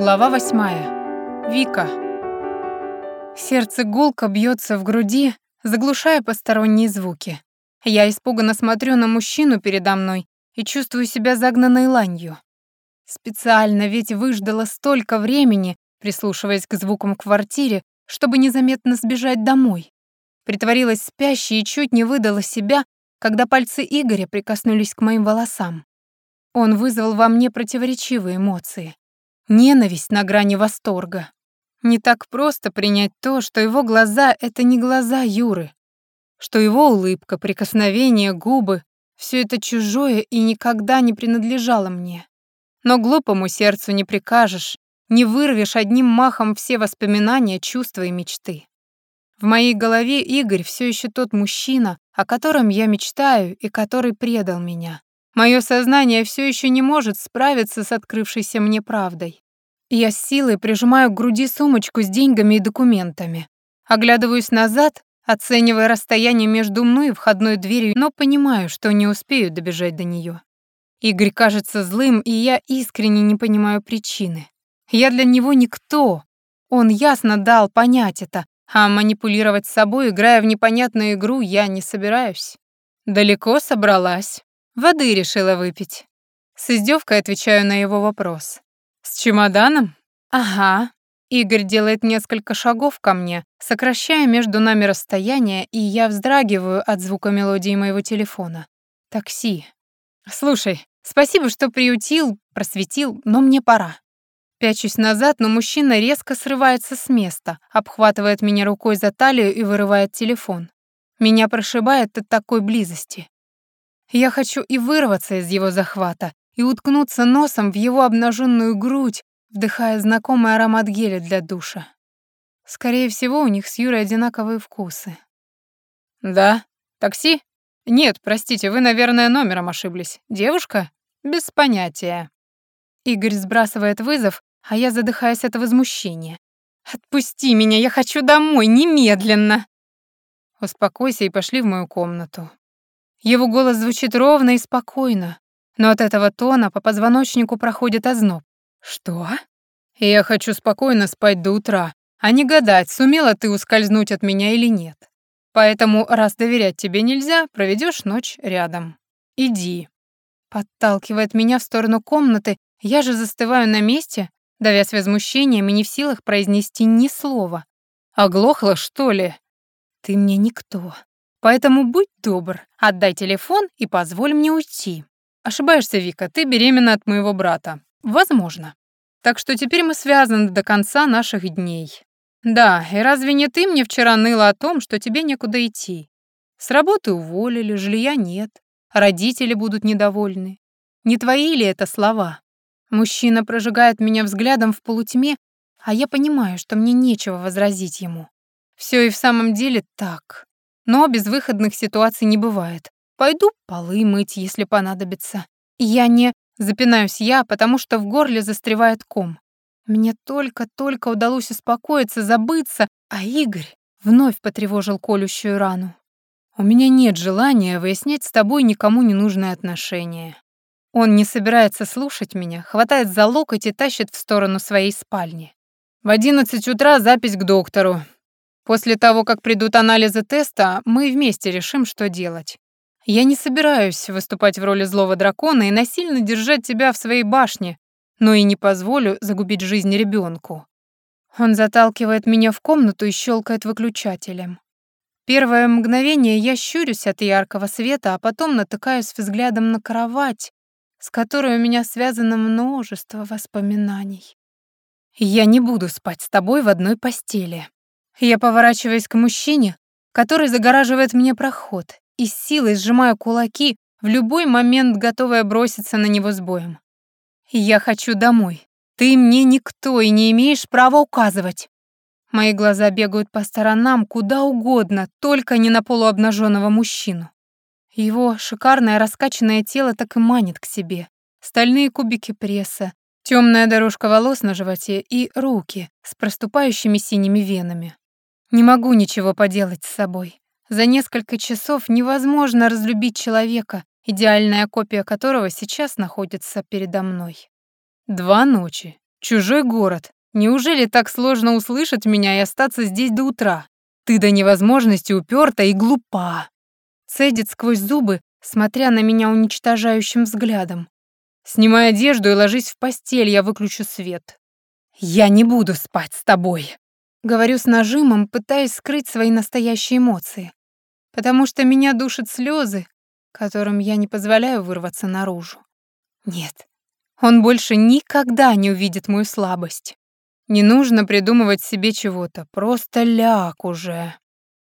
Глава восьмая. Вика. Сердце гулко бьется в груди, заглушая посторонние звуки. Я испуганно смотрю на мужчину передо мной и чувствую себя загнанной ланью. Специально ведь выждала столько времени, прислушиваясь к звукам в квартире, чтобы незаметно сбежать домой. Притворилась спящей и чуть не выдала себя, когда пальцы Игоря прикоснулись к моим волосам. Он вызвал во мне противоречивые эмоции. Ненависть на грани восторга. Не так просто принять то, что его глаза — это не глаза Юры, что его улыбка, прикосновение, губы — все это чужое и никогда не принадлежало мне. Но глупому сердцу не прикажешь, не вырвешь одним махом все воспоминания, чувства и мечты. В моей голове Игорь все еще тот мужчина, о котором я мечтаю и который предал меня. Мое сознание все еще не может справиться с открывшейся мне правдой. Я с силой прижимаю к груди сумочку с деньгами и документами. Оглядываюсь назад, оценивая расстояние между мной и входной дверью, но понимаю, что не успею добежать до нее. Игорь кажется злым, и я искренне не понимаю причины. Я для него никто. Он ясно дал понять это, а манипулировать собой, играя в непонятную игру, я не собираюсь. Далеко собралась. Воды решила выпить. С издевкой отвечаю на его вопрос. С чемоданом? Ага. Игорь делает несколько шагов ко мне, сокращая между нами расстояние, и я вздрагиваю от звука мелодии моего телефона. Такси. Слушай, спасибо, что приютил, просветил, но мне пора. Пячусь назад, но мужчина резко срывается с места, обхватывает меня рукой за талию и вырывает телефон. Меня прошибает от такой близости. Я хочу и вырваться из его захвата, и уткнуться носом в его обнаженную грудь, вдыхая знакомый аромат геля для душа. Скорее всего, у них с Юрой одинаковые вкусы. «Да? Такси? Нет, простите, вы, наверное, номером ошиблись. Девушка? Без понятия». Игорь сбрасывает вызов, а я задыхаюсь от возмущения. «Отпусти меня, я хочу домой, немедленно!» «Успокойся и пошли в мою комнату. Его голос звучит ровно и спокойно, но от этого тона по позвоночнику проходит озноб. «Что?» «Я хочу спокойно спать до утра, а не гадать, сумела ты ускользнуть от меня или нет. Поэтому, раз доверять тебе нельзя, проведешь ночь рядом. Иди». Подталкивает меня в сторону комнаты, я же застываю на месте, давясь возмущением и не в силах произнести ни слова. «Оглохла, что ли?» «Ты мне никто», Поэтому будь добр, отдай телефон и позволь мне уйти. Ошибаешься, Вика, ты беременна от моего брата. Возможно. Так что теперь мы связаны до конца наших дней. Да, и разве не ты мне вчера ныла о том, что тебе некуда идти? С работы уволили, жилья нет, родители будут недовольны. Не твои ли это слова? Мужчина прожигает меня взглядом в полутьме, а я понимаю, что мне нечего возразить ему. Все и в самом деле так. Но безвыходных ситуаций не бывает. Пойду полы мыть, если понадобится. Я не... Запинаюсь я, потому что в горле застревает ком. Мне только-только удалось успокоиться, забыться, а Игорь вновь потревожил колющую рану. У меня нет желания выяснять с тобой никому не нужные отношения. Он не собирается слушать меня, хватает за локоть и тащит в сторону своей спальни. В одиннадцать утра запись к доктору. После того, как придут анализы теста, мы вместе решим, что делать. Я не собираюсь выступать в роли злого дракона и насильно держать тебя в своей башне, но и не позволю загубить жизнь ребенку. Он заталкивает меня в комнату и щелкает выключателем. Первое мгновение я щурюсь от яркого света, а потом натыкаюсь взглядом на кровать, с которой у меня связано множество воспоминаний. Я не буду спать с тобой в одной постели. Я поворачиваюсь к мужчине, который загораживает мне проход, и с силой сжимаю кулаки, в любой момент готовая броситься на него с боем. «Я хочу домой. Ты мне никто и не имеешь права указывать». Мои глаза бегают по сторонам куда угодно, только не на полуобнаженного мужчину. Его шикарное раскачанное тело так и манит к себе. Стальные кубики пресса, темная дорожка волос на животе и руки с проступающими синими венами. Не могу ничего поделать с собой. За несколько часов невозможно разлюбить человека, идеальная копия которого сейчас находится передо мной. Два ночи. Чужой город. Неужели так сложно услышать меня и остаться здесь до утра? Ты до невозможности уперта и глупа. Цедит сквозь зубы, смотря на меня уничтожающим взглядом. Снимай одежду и ложись в постель, я выключу свет. Я не буду спать с тобой. Говорю с нажимом, пытаясь скрыть свои настоящие эмоции. Потому что меня душат слезы, которым я не позволяю вырваться наружу. Нет, он больше никогда не увидит мою слабость. Не нужно придумывать себе чего-то, просто ляг уже.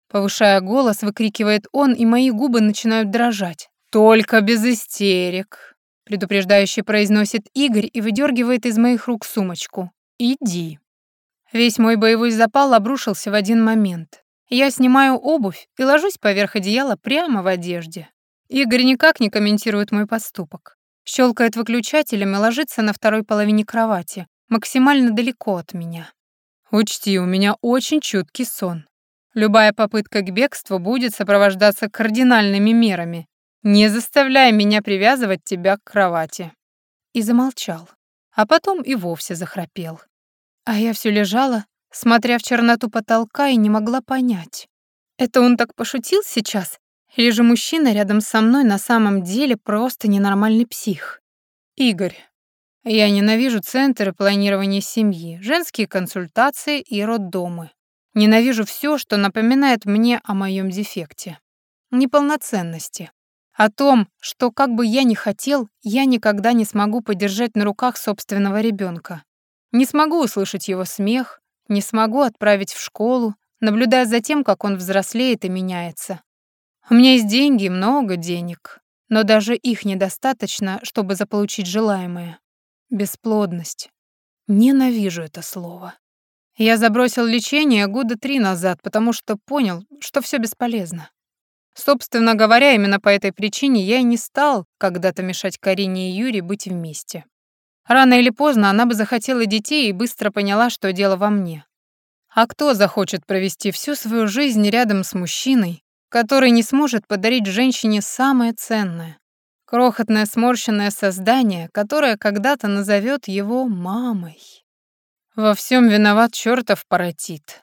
Повышая голос, выкрикивает он, и мои губы начинают дрожать. «Только без истерик», — предупреждающе произносит Игорь и выдергивает из моих рук сумочку. «Иди». Весь мой боевой запал обрушился в один момент. Я снимаю обувь и ложусь поверх одеяла прямо в одежде. Игорь никак не комментирует мой поступок. Щелкает выключателем и ложится на второй половине кровати, максимально далеко от меня. Учти, у меня очень чуткий сон. Любая попытка к бегству будет сопровождаться кардинальными мерами. Не заставляй меня привязывать тебя к кровати». И замолчал, а потом и вовсе захрапел. А я все лежала, смотря в черноту потолка и не могла понять. Это он так пошутил сейчас? Или же мужчина рядом со мной на самом деле просто ненормальный псих? Игорь. Я ненавижу центры планирования семьи, женские консультации и роддомы. Ненавижу все, что напоминает мне о моем дефекте. Неполноценности. О том, что как бы я ни хотел, я никогда не смогу подержать на руках собственного ребенка. Не смогу услышать его смех, не смогу отправить в школу, наблюдая за тем, как он взрослеет и меняется. У меня есть деньги, много денег, но даже их недостаточно, чтобы заполучить желаемое. Бесплодность. Ненавижу это слово. Я забросил лечение года три назад, потому что понял, что все бесполезно. Собственно говоря, именно по этой причине я и не стал когда-то мешать Карине и Юре быть вместе. Рано или поздно она бы захотела детей и быстро поняла, что дело во мне. А кто захочет провести всю свою жизнь рядом с мужчиной, который не сможет подарить женщине самое ценное? Крохотное сморщенное создание, которое когда-то назовет его мамой. Во всем виноват чертов паротит.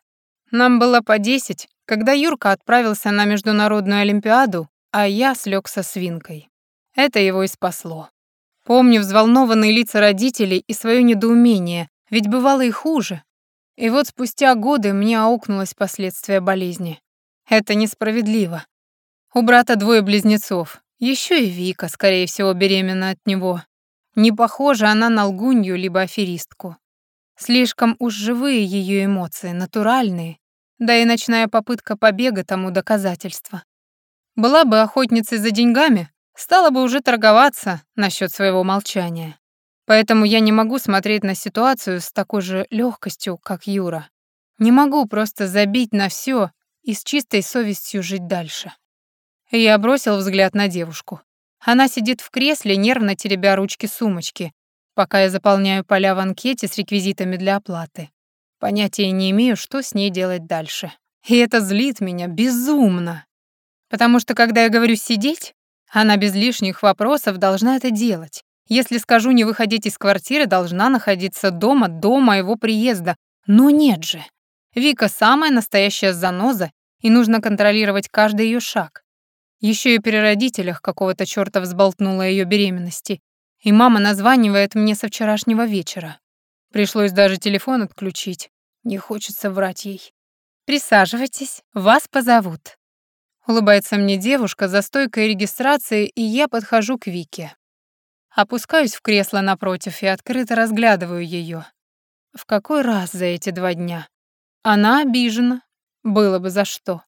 Нам было по десять, когда Юрка отправился на международную олимпиаду, а я слег со свинкой. Это его и спасло. Помню взволнованные лица родителей и свое недоумение, ведь бывало и хуже. И вот спустя годы мне аукнулось последствия болезни. Это несправедливо. У брата двое близнецов, еще и Вика, скорее всего, беременна от него. Не похожа она на лгунью либо аферистку. Слишком уж живые ее эмоции, натуральные, да и ночная попытка побега тому доказательство. Была бы охотницей за деньгами, стала бы уже торговаться насчет своего молчания. Поэтому я не могу смотреть на ситуацию с такой же легкостью, как Юра. Не могу просто забить на все и с чистой совестью жить дальше. Я бросил взгляд на девушку. Она сидит в кресле, нервно теребя ручки сумочки, пока я заполняю поля в анкете с реквизитами для оплаты. Понятия не имею, что с ней делать дальше. И это злит меня безумно. Потому что, когда я говорю «сидеть», она без лишних вопросов должна это делать. Если скажу не выходить из квартиры, должна находиться дома до моего приезда. Но нет же. Вика самая настоящая заноза, и нужно контролировать каждый ее шаг. Еще и при родителях какого-то чёрта взболтнула ее беременности, и мама названивает мне со вчерашнего вечера. Пришлось даже телефон отключить. Не хочется врать ей. «Присаживайтесь, вас позовут». Улыбается мне девушка за стойкой регистрации, и я подхожу к Вике. Опускаюсь в кресло напротив и открыто разглядываю ее. В какой раз за эти два дня? Она обижена. Было бы за что.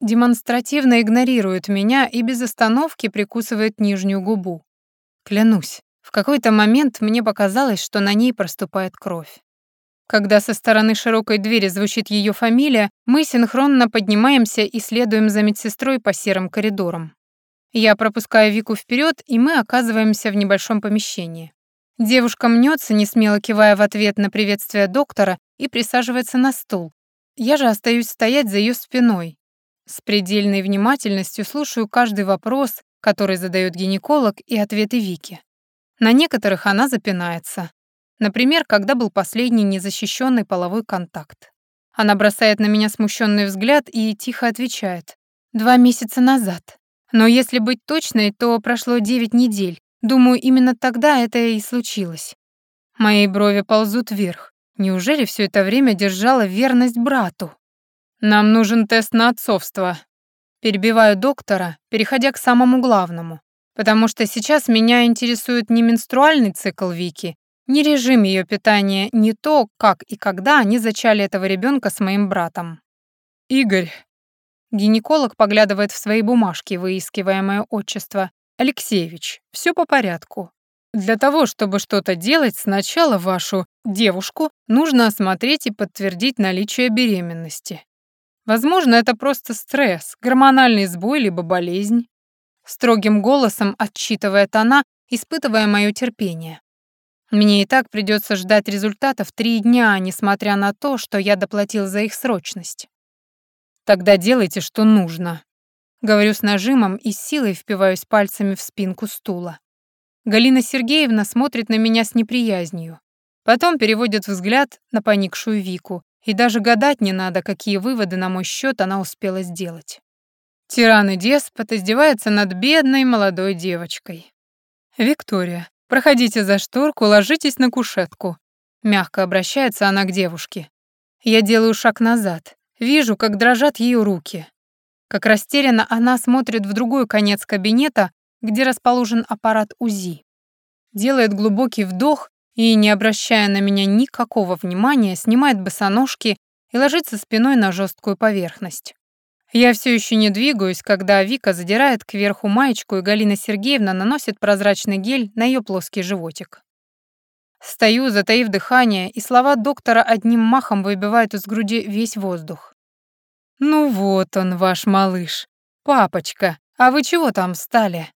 Демонстративно игнорирует меня и без остановки прикусывает нижнюю губу. Клянусь, в какой-то момент мне показалось, что на ней проступает кровь. Когда со стороны широкой двери звучит ее фамилия, мы синхронно поднимаемся и следуем за медсестрой по серым коридорам. Я пропускаю Вику вперед, и мы оказываемся в небольшом помещении. Девушка мнется, не смело кивая в ответ на приветствие доктора, и присаживается на стул. Я же остаюсь стоять за ее спиной. С предельной внимательностью слушаю каждый вопрос, который задает гинеколог, и ответы Вики. На некоторых она запинается. Например, когда был последний незащищенный половой контакт. Она бросает на меня смущенный взгляд и тихо отвечает. «Два месяца назад. Но если быть точной, то прошло девять недель. Думаю, именно тогда это и случилось». Мои брови ползут вверх. Неужели все это время держала верность брату? «Нам нужен тест на отцовство». Перебиваю доктора, переходя к самому главному. Потому что сейчас меня интересует не менструальный цикл Вики, не режим ее питания, не то, как и когда они зачали этого ребенка с моим братом. «Игорь». Гинеколог поглядывает в свои бумажки, выискивая мое отчество. «Алексеевич, все по порядку. Для того, чтобы что-то делать, сначала вашу девушку нужно осмотреть и подтвердить наличие беременности. Возможно, это просто стресс, гормональный сбой либо болезнь. Строгим голосом отчитывает она, испытывая мое терпение. Мне и так придется ждать результатов три дня, несмотря на то, что я доплатил за их срочность. Тогда делайте, что нужно. Говорю с нажимом и с силой впиваюсь пальцами в спинку стула. Галина Сергеевна смотрит на меня с неприязнью. Потом переводит взгляд на поникшую Вику, и даже гадать не надо, какие выводы на мой счет она успела сделать. Тиран и деспот издевается над бедной молодой девочкой. «Виктория, проходите за шторку, ложитесь на кушетку». Мягко обращается она к девушке. Я делаю шаг назад. Вижу, как дрожат ее руки. Как растерянно она смотрит в другой конец кабинета, где расположен аппарат УЗИ. Делает глубокий вдох и, не обращая на меня никакого внимания, снимает босоножки и ложится спиной на жесткую поверхность. Я все еще не двигаюсь, когда Вика задирает кверху маечку, и Галина Сергеевна наносит прозрачный гель на ее плоский животик. Стою, затаив дыхание, и слова доктора одним махом выбивают из груди весь воздух. «Ну вот он, ваш малыш. Папочка, а вы чего там стали?»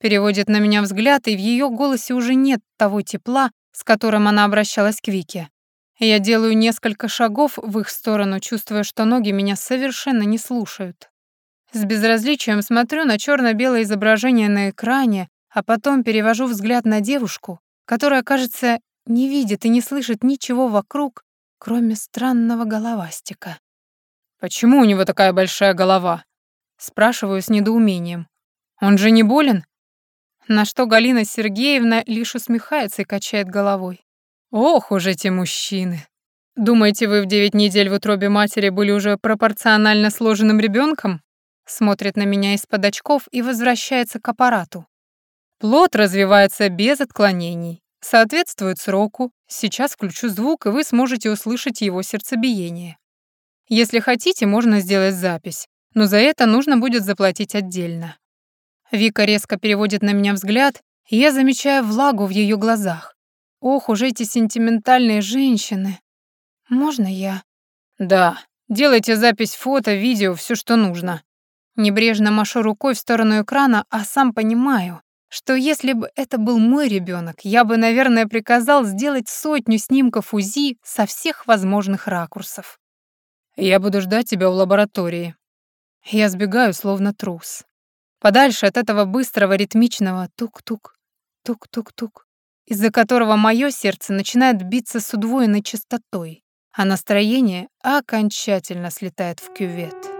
Переводит на меня взгляд, и в ее голосе уже нет того тепла, с которым она обращалась к Вике. Я делаю несколько шагов в их сторону, чувствуя, что ноги меня совершенно не слушают. С безразличием смотрю на черно белое изображение на экране, а потом перевожу взгляд на девушку, которая, кажется, не видит и не слышит ничего вокруг, кроме странного головастика. «Почему у него такая большая голова?» Спрашиваю с недоумением. «Он же не болен?» На что Галина Сергеевна лишь усмехается и качает головой. Ох уж эти мужчины. Думаете, вы в девять недель в утробе матери были уже пропорционально сложенным ребенком? Смотрит на меня из-под очков и возвращается к аппарату. Плод развивается без отклонений, соответствует сроку. Сейчас включу звук, и вы сможете услышать его сердцебиение. Если хотите, можно сделать запись, но за это нужно будет заплатить отдельно. Вика резко переводит на меня взгляд, и я замечаю влагу в ее глазах. Ох уж эти сентиментальные женщины. Можно я? Да, делайте запись фото, видео, все, что нужно. Небрежно машу рукой в сторону экрана, а сам понимаю, что если бы это был мой ребенок, я бы, наверное, приказал сделать сотню снимков УЗИ со всех возможных ракурсов. Я буду ждать тебя в лаборатории. Я сбегаю, словно трус. Подальше от этого быстрого ритмичного тук-тук, тук-тук-тук, из-за которого мое сердце начинает биться с удвоенной частотой, а настроение окончательно слетает в кювет.